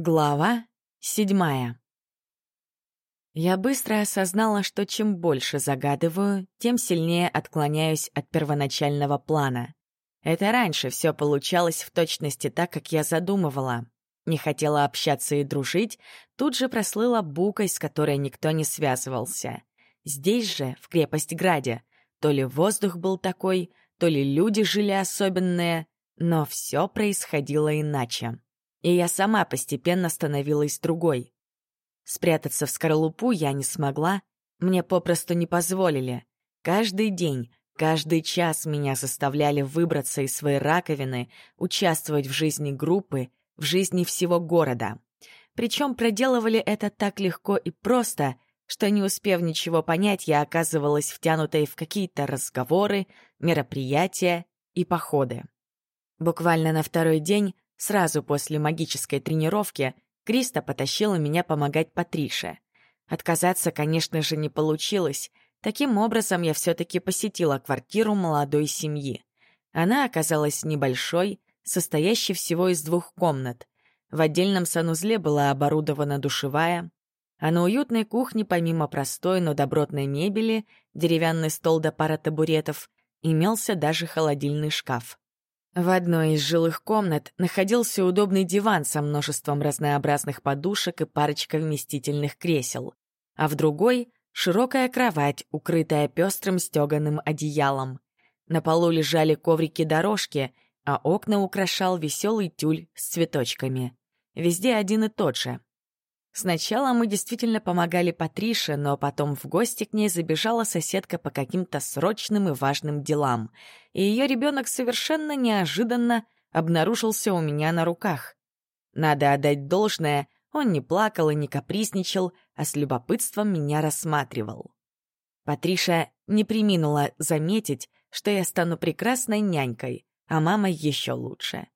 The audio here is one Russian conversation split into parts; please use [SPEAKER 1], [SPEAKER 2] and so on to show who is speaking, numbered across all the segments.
[SPEAKER 1] Глава седьмая. Я быстро осознала, что чем больше загадываю, тем сильнее отклоняюсь от первоначального плана. Это раньше все получалось в точности так, как я задумывала. Не хотела общаться и дружить, тут же прослыла букой, с которой никто не связывался. Здесь же, в крепость Граде, то ли воздух был такой, то ли люди жили особенные, но все происходило иначе и я сама постепенно становилась другой. Спрятаться в скорлупу я не смогла, мне попросту не позволили. Каждый день, каждый час меня заставляли выбраться из своей раковины, участвовать в жизни группы, в жизни всего города. Причем проделывали это так легко и просто, что, не успев ничего понять, я оказывалась втянутой в какие-то разговоры, мероприятия и походы. Буквально на второй день Сразу после магической тренировки Криста потащила меня помогать Патрише. Отказаться, конечно же, не получилось. Таким образом, я все-таки посетила квартиру молодой семьи. Она оказалась небольшой, состоящей всего из двух комнат. В отдельном санузле была оборудована душевая, а на уютной кухне, помимо простой, но добротной мебели, деревянный стол до пара табуретов, имелся даже холодильный шкаф. В одной из жилых комнат находился удобный диван со множеством разнообразных подушек и парочкой вместительных кресел, а в другой — широкая кровать, укрытая пестрым стеганым одеялом. На полу лежали коврики-дорожки, а окна украшал веселый тюль с цветочками. Везде один и тот же. Сначала мы действительно помогали Патрише, но потом в гости к ней забежала соседка по каким-то срочным и важным делам, и ее ребенок совершенно неожиданно обнаружился у меня на руках. Надо отдать должное, он не плакал и не капризничал, а с любопытством меня рассматривал. Патриша не приминула заметить, что я стану прекрасной нянькой, а мама еще лучше.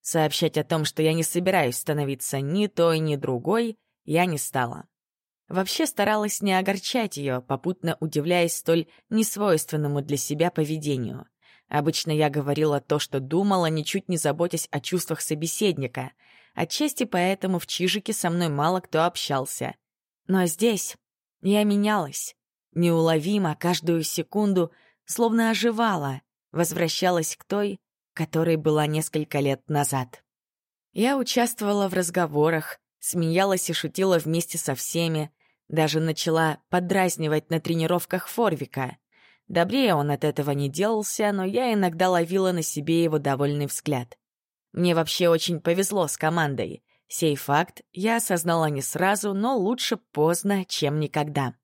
[SPEAKER 1] Сообщать о том, что я не собираюсь становиться ни той, ни другой, я не стала. Вообще старалась не огорчать ее, попутно удивляясь столь несвойственному для себя поведению. Обычно я говорила то, что думала, ничуть не заботясь о чувствах собеседника. Отчасти поэтому в Чижике со мной мало кто общался. Но здесь я менялась. Неуловимо, каждую секунду, словно оживала, возвращалась к той, которой была несколько лет назад. Я участвовала в разговорах, смеялась и шутила вместе со всеми, даже начала подразнивать на тренировках Форвика. Добрее он от этого не делался, но я иногда ловила на себе его довольный взгляд. Мне вообще очень повезло с командой. Сей факт я осознала не сразу, но лучше поздно, чем никогда.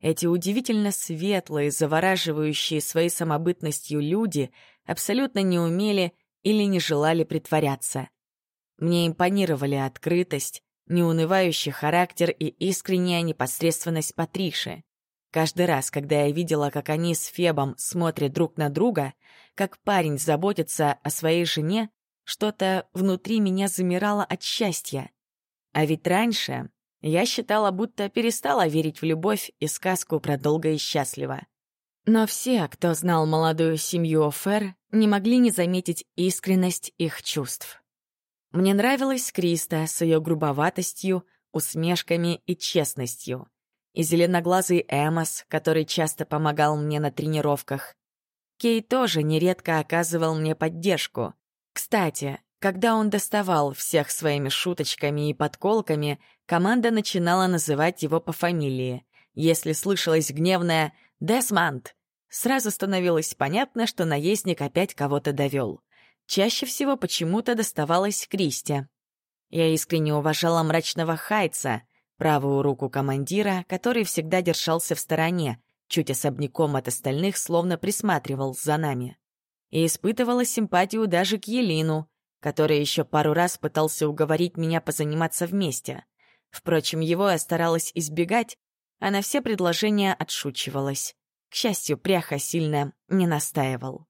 [SPEAKER 1] Эти удивительно светлые, завораживающие своей самобытностью люди абсолютно не умели или не желали притворяться. Мне импонировали открытость, неунывающий характер и искренняя непосредственность Патриши. Каждый раз, когда я видела, как они с Фебом смотрят друг на друга, как парень заботится о своей жене, что-то внутри меня замирало от счастья. А ведь раньше я считала, будто перестала верить в любовь и сказку про долго и счастливо. Но все, кто знал молодую семью Офер, не могли не заметить искренность их чувств. Мне нравилась Криста с ее грубоватостью, усмешками и честностью. И зеленоглазый Эмос, который часто помогал мне на тренировках. Кей тоже нередко оказывал мне поддержку. Кстати, когда он доставал всех своими шуточками и подколками, команда начинала называть его по фамилии. Если слышалось гневное «Десмонд», сразу становилось понятно, что наездник опять кого-то довел. Чаще всего почему-то доставалось Кристи. Я искренне уважала мрачного Хайца, правую руку командира, который всегда держался в стороне, чуть особняком от остальных, словно присматривал за нами. И испытывала симпатию даже к Елину, который еще пару раз пытался уговорить меня позаниматься вместе. Впрочем, его я старалась избегать, а на все предложения отшучивалась. К счастью, пряха сильно не настаивал.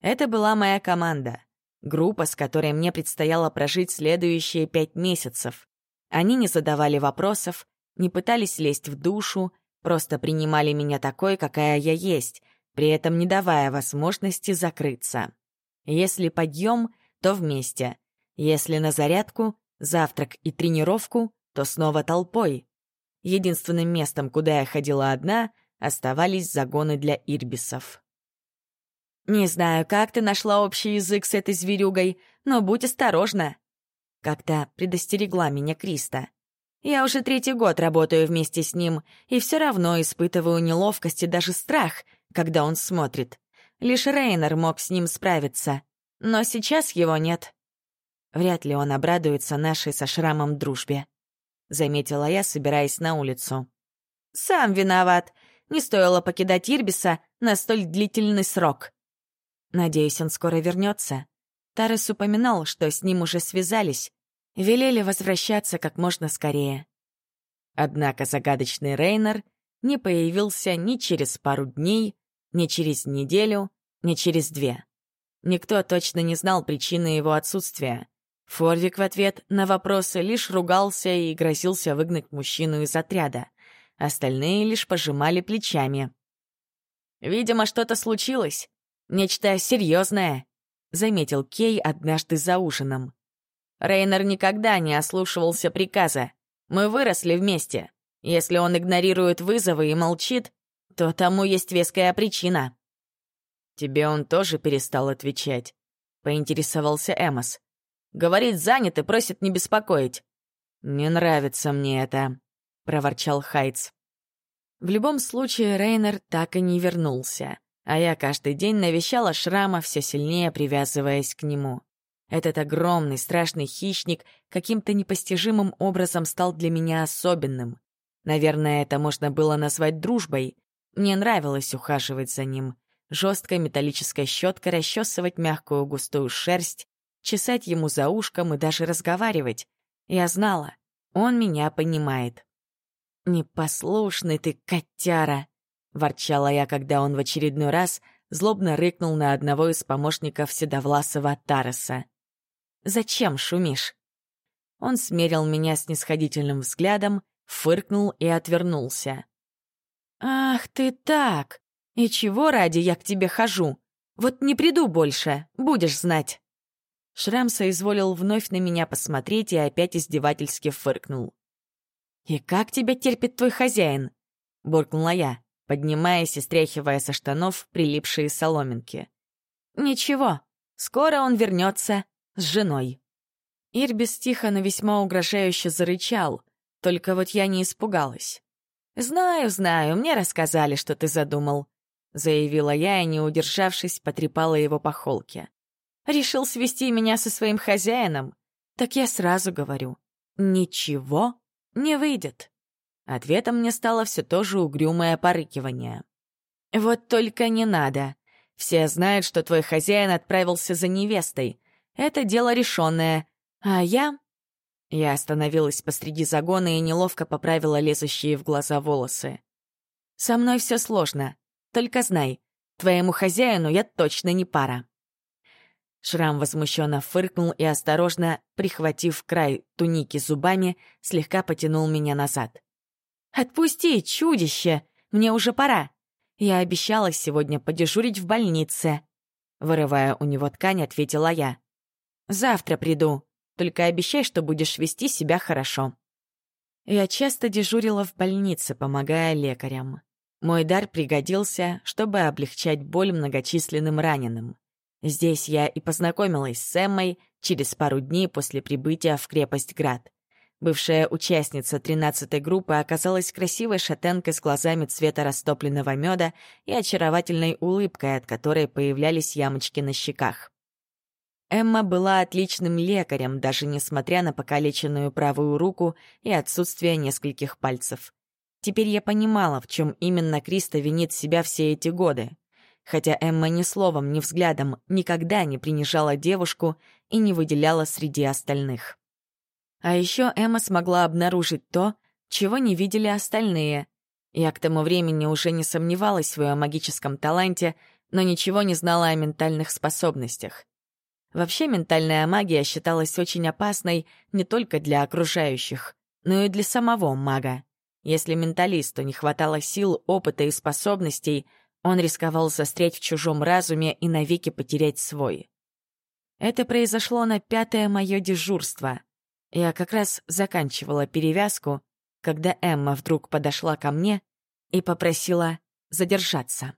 [SPEAKER 1] Это была моя команда. Группа, с которой мне предстояло прожить следующие пять месяцев. Они не задавали вопросов, не пытались лезть в душу, просто принимали меня такой, какая я есть, при этом не давая возможности закрыться. Если подъем, то вместе. Если на зарядку, Завтрак и тренировку, то снова толпой. Единственным местом, куда я ходила одна, оставались загоны для ирбисов. «Не знаю, как ты нашла общий язык с этой зверюгой, но будь осторожна!» Как-то предостерегла меня Криста. «Я уже третий год работаю вместе с ним, и все равно испытываю неловкость и даже страх, когда он смотрит. Лишь Рейнер мог с ним справиться, но сейчас его нет. Вряд ли он обрадуется нашей со шрамом дружбе», — заметила я, собираясь на улицу. «Сам виноват. Не стоило покидать Ирбиса на столь длительный срок». Надеюсь, он скоро вернется. Тарес упоминал, что с ним уже связались. Велели возвращаться как можно скорее. Однако загадочный Рейнер не появился ни через пару дней, ни через неделю, ни через две. Никто точно не знал причины его отсутствия. Форвик в ответ на вопросы лишь ругался и грозился выгнать мужчину из отряда. Остальные лишь пожимали плечами. «Видимо, что-то случилось. Нечто серьезное», — заметил Кей однажды за ужином. Рейнер никогда не ослушивался приказа. Мы выросли вместе. Если он игнорирует вызовы и молчит, то тому есть веская причина. «Тебе он тоже перестал отвечать?» — поинтересовался Эмос. «Говорит, занят и просит не беспокоить». «Не нравится мне это», — проворчал Хайтс. В любом случае, Рейнер так и не вернулся, а я каждый день навещала Шрама, все сильнее привязываясь к нему. Этот огромный, страшный хищник каким-то непостижимым образом стал для меня особенным. Наверное, это можно было назвать дружбой. Мне нравилось ухаживать за ним. Жесткой металлической щеткой расчесывать мягкую густую шерсть, чесать ему за ушком и даже разговаривать. Я знала, он меня понимает. «Непослушный ты, котяра!» — ворчала я, когда он в очередной раз злобно рыкнул на одного из помощников седовласого Тареса. «Зачем шумишь?» Он смерил меня снисходительным взглядом, фыркнул и отвернулся. «Ах ты так! И чего ради я к тебе хожу? Вот не приду больше, будешь знать!» Шрам соизволил вновь на меня посмотреть и опять издевательски фыркнул. «И как тебя терпит твой хозяин?» — буркнула я, поднимаясь и стряхивая со штанов прилипшие соломинки. «Ничего, скоро он вернется с женой». Ирбис тихо, но весьма угрожающе зарычал, только вот я не испугалась. «Знаю, знаю, мне рассказали, что ты задумал», — заявила я и, не удержавшись, потрепала его по холке. «Решил свести меня со своим хозяином? Так я сразу говорю, ничего не выйдет. Ответом мне стало все то же угрюмое порыкивание. «Вот только не надо. Все знают, что твой хозяин отправился за невестой. Это дело решенное. А я...» Я остановилась посреди загона и неловко поправила лезущие в глаза волосы. «Со мной все сложно. Только знай, твоему хозяину я точно не пара». Шрам возмущенно фыркнул и, осторожно, прихватив край туники зубами, слегка потянул меня назад. «Отпусти, чудище! Мне уже пора! Я обещала сегодня подежурить в больнице!» Вырывая у него ткань, ответила я. «Завтра приду, только обещай, что будешь вести себя хорошо». Я часто дежурила в больнице, помогая лекарям. Мой дар пригодился, чтобы облегчать боль многочисленным раненым. Здесь я и познакомилась с Эммой через пару дней после прибытия в крепость Град. Бывшая участница 13-й группы оказалась красивой шатенкой с глазами цвета растопленного меда и очаровательной улыбкой, от которой появлялись ямочки на щеках. Эмма была отличным лекарем, даже несмотря на покалеченную правую руку и отсутствие нескольких пальцев. Теперь я понимала, в чем именно Криста винит себя все эти годы хотя Эмма ни словом, ни взглядом никогда не принижала девушку и не выделяла среди остальных. А еще Эмма смогла обнаружить то, чего не видели остальные. Я к тому времени уже не сомневалась в ее магическом таланте, но ничего не знала о ментальных способностях. Вообще ментальная магия считалась очень опасной не только для окружающих, но и для самого мага. Если менталисту не хватало сил, опыта и способностей — он рисковал застрять в чужом разуме и навеки потерять свой. Это произошло на пятое мое дежурство. Я как раз заканчивала перевязку, когда Эмма вдруг подошла ко мне и попросила задержаться.